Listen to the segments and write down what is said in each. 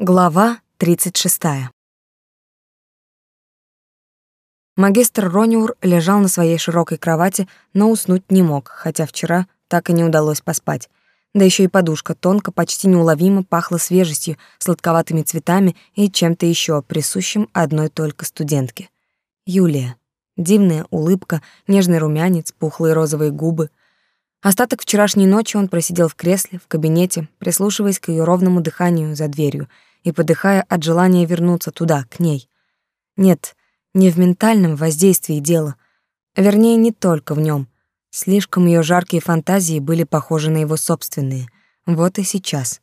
Глава 36. Магистр Рониур лежал на своей широкой кровати, но уснуть не мог, хотя вчера так и не удалось поспать. Да еще и подушка тонко, почти неуловимо пахла свежестью, сладковатыми цветами и чем-то еще присущим одной только студентке. Юлия. Дивная улыбка, нежный румянец, пухлые розовые губы. Остаток вчерашней ночи он просидел в кресле, в кабинете, прислушиваясь к ее ровному дыханию за дверью — и подыхая от желания вернуться туда, к ней. Нет, не в ментальном воздействии дело, вернее, не только в нем. Слишком ее жаркие фантазии были похожи на его собственные. Вот и сейчас.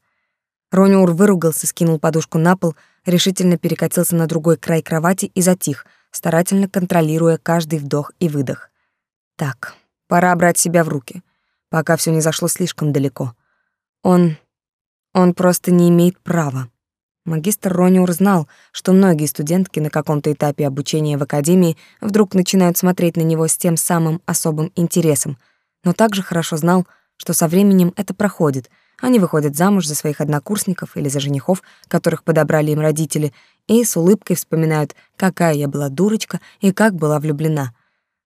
Рониур выругался, скинул подушку на пол, решительно перекатился на другой край кровати и затих, старательно контролируя каждый вдох и выдох. Так, пора брать себя в руки, пока все не зашло слишком далеко. Он... он просто не имеет права. Магистр Рониур знал, что многие студентки на каком-то этапе обучения в академии вдруг начинают смотреть на него с тем самым особым интересом, но также хорошо знал, что со временем это проходит. Они выходят замуж за своих однокурсников или за женихов, которых подобрали им родители, и с улыбкой вспоминают, какая я была дурочка и как была влюблена.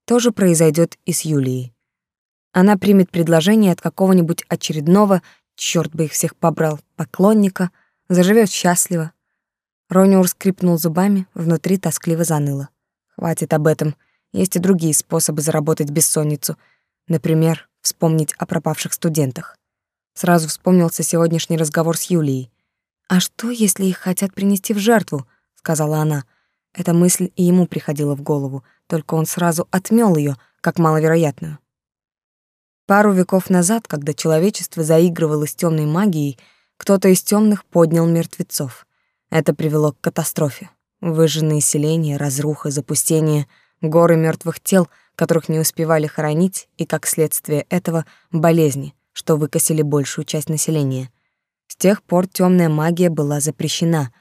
То же произойдет и с Юлией. Она примет предложение от какого-нибудь очередного, черт бы их всех побрал, поклонника — заживет счастливо. Рониур скрипнул зубами, внутри тоскливо заныло. Хватит об этом. Есть и другие способы заработать бессонницу. Например, вспомнить о пропавших студентах. Сразу вспомнился сегодняшний разговор с Юлией. «А что, если их хотят принести в жертву?» — сказала она. Эта мысль и ему приходила в голову, только он сразу отмёл её, как маловероятную. Пару веков назад, когда человечество заигрывало с тёмной магией, кто-то из темных поднял мертвецов. Это привело к катастрофе. Выжженные селения, разруха, запустение, горы мертвых тел, которых не успевали хоронить, и, как следствие этого, болезни, что выкосили большую часть населения. С тех пор темная магия была запрещена.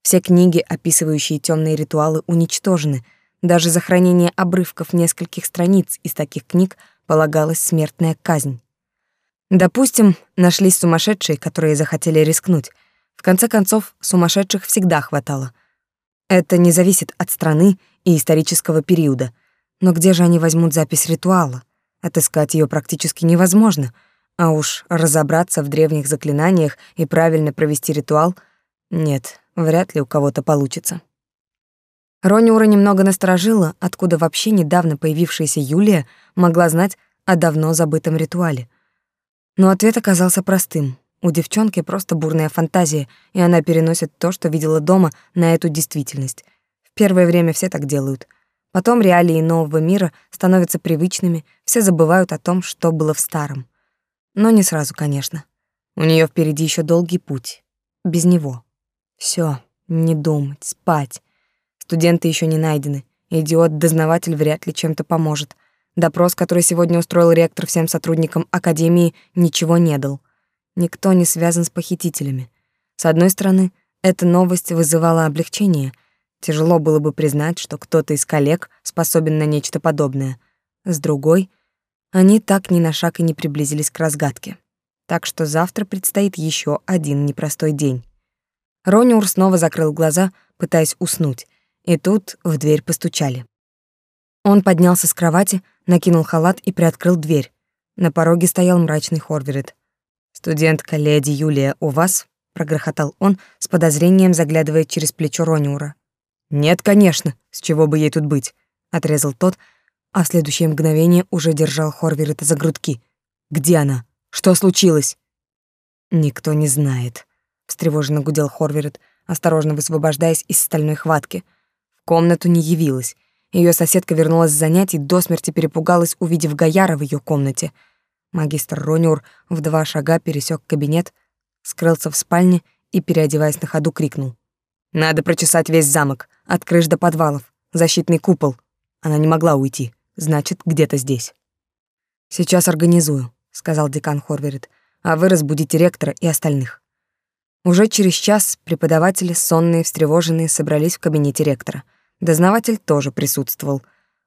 Все книги, описывающие темные ритуалы, уничтожены. Даже за хранение обрывков нескольких страниц из таких книг полагалась смертная казнь. Допустим, нашлись сумасшедшие, которые захотели рискнуть. В конце концов, сумасшедших всегда хватало. Это не зависит от страны и исторического периода. Но где же они возьмут запись ритуала? Отыскать ее практически невозможно. А уж разобраться в древних заклинаниях и правильно провести ритуал — нет, вряд ли у кого-то получится. Рониура немного насторожила, откуда вообще недавно появившаяся Юлия могла знать о давно забытом ритуале — но ответ оказался простым. У девчонки просто бурная фантазия, и она переносит то, что видела дома, на эту действительность. В первое время все так делают. Потом реалии нового мира становятся привычными, все забывают о том, что было в старом. Но не сразу, конечно. У нее впереди еще долгий путь. Без него. Все, не думать, спать. Студенты еще не найдены. Идиот-дознаватель вряд ли чем-то поможет. Допрос, который сегодня устроил ректор всем сотрудникам академии, ничего не дал. Никто не связан с похитителями. С одной стороны, эта новость вызывала облегчение. Тяжело было бы признать, что кто-то из коллег способен на нечто подобное. С другой, они так ни на шаг и не приблизились к разгадке. Так что завтра предстоит еще один непростой день. Рониур снова закрыл глаза, пытаясь уснуть, и тут в дверь постучали. Он поднялся с кровати, накинул халат и приоткрыл дверь. На пороге стоял мрачный Хорверет. «Студентка леди Юлия у вас?» — прогрохотал он, с подозрением заглядывая через плечо Рониура. «Нет, конечно, с чего бы ей тут быть?» — отрезал тот, а в следующее мгновение уже держал Хорверета за грудки. «Где она? Что случилось?» «Никто не знает», — встревоженно гудел Хорверет, осторожно высвобождаясь из стальной хватки. В комнату не явилась, ее соседка вернулась с занятий, до смерти перепугалась, увидев Гаяра в ее комнате. Магистр Рониур в два шага пересек кабинет, скрылся в спальне и, переодеваясь на ходу, крикнул. «Надо прочесать весь замок, от крыш до подвалов, защитный купол». Она не могла уйти, значит, где-то здесь. «Сейчас организую», — сказал декан Хорверет, «а вы разбудите ректора и остальных». Уже через час преподаватели, сонные, встревоженные, собрались в кабинете ректора — Дознаватель тоже присутствовал.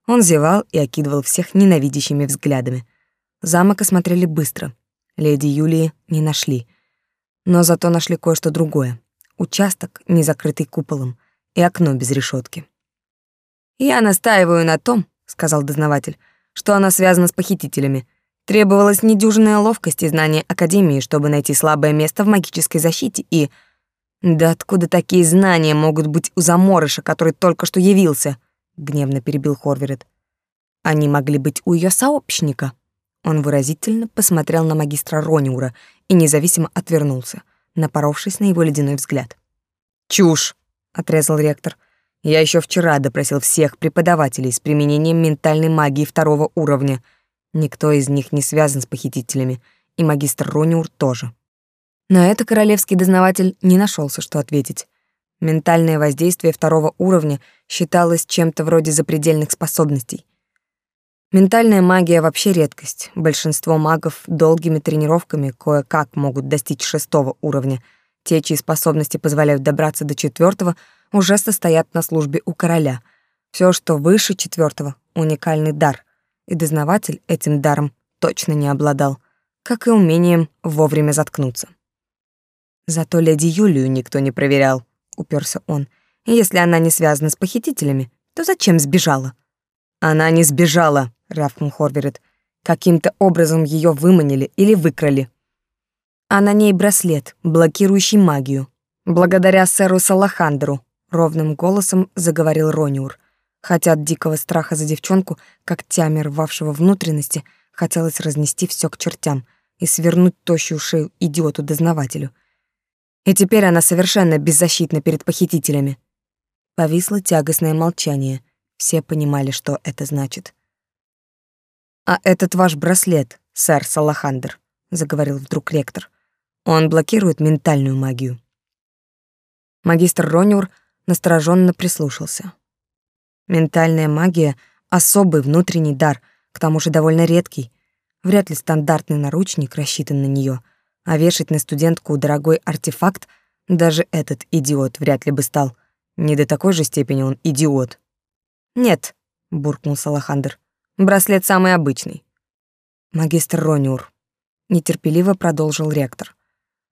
Он зевал и окидывал всех ненавидящими взглядами. Замок осмотрели быстро. Леди Юлии не нашли. Но зато нашли кое-что другое. участок, не закрытый куполом, и окно без решетки. «Я настаиваю на том», — сказал дознаватель, «что она связана с похитителями. Требовалась недюжинная ловкость и знание Академии, чтобы найти слабое место в магической защите и... Да откуда такие знания могут быть у заморыша, который только что явился?» — гневно перебил Хорверет. «Они могли быть у ее сообщника». Он выразительно посмотрел на магистра Рониура и независимо отвернулся, напоровшись на его ледяной взгляд. «Чушь!» — отрезал ректор. «Я еще вчера допросил всех преподавателей с применением ментальной магии второго уровня. Никто из них не связан с похитителями, и магистр Рониур тоже». На это королевский дознаватель не нашелся, что ответить. Ментальное воздействие второго уровня считалось чем-то вроде запредельных способностей. Ментальная магия вообще редкость. Большинство магов долгими тренировками кое-как могут достичь шестого уровня. Те, чьи способности позволяют добраться до четвертого, уже состоят на службе у короля. Все, что выше четвертого, уникальный дар. И дознаватель этим даром точно не обладал, как и умением вовремя заткнуться. Зато леди Юлию никто не проверял, уперся он. Если она не связана с похитителями, то зачем сбежала? Она не сбежала, рявкнул Хорверет. Каким-то образом ее выманили или выкрали. А на ней браслет, блокирующий магию. Благодаря сэру Салахандру, ровным голосом заговорил Рониур. Хотя от дикого страха за девчонку, как тямер рвавшего внутренности, хотелось разнести все к чертям и свернуть тощую шею идиоту-дознавателю. И теперь она совершенно беззащитна перед похитителями. Повисло тягостное молчание. Все понимали, что это значит. «А этот ваш браслет, сэр Салахандр», — заговорил вдруг ректор. «Он блокирует ментальную магию». Магистр Рониур настороженно прислушался. Ментальная магия — особый внутренний дар, к тому же довольно редкий. Вряд ли стандартный наручник рассчитан на нее, а вешать на студентку дорогой артефакт даже этот идиот вряд ли бы стал. Не до такой же степени он идиот. «Нет», — буркнул Салахандр, Браслет самый обычный. Магистр Рониур, нетерпеливо продолжил ректор.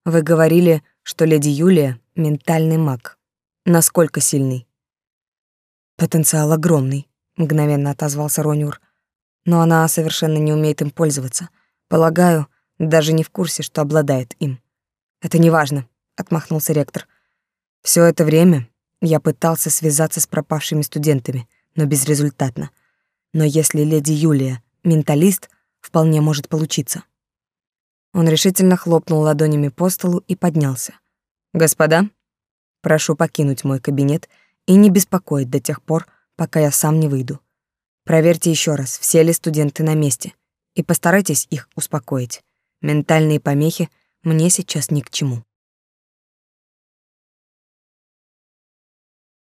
Вы говорили, что леди Юлия — ментальный маг. Насколько сильный? Потенциал огромный, мгновенно отозвался Рониур. Но она совершенно не умеет им пользоваться. Полагаю, даже не в курсе, что обладает им. Это не важно, отмахнулся ректор. Все это время я пытался связаться с пропавшими студентами, но безрезультатно но если леди Юлия — менталист, вполне может получиться. Он решительно хлопнул ладонями по столу и поднялся. «Господа, прошу покинуть мой кабинет и не беспокоить до тех пор, пока я сам не выйду. Проверьте еще раз, все ли студенты на месте, и постарайтесь их успокоить. Ментальные помехи мне сейчас ни к чему».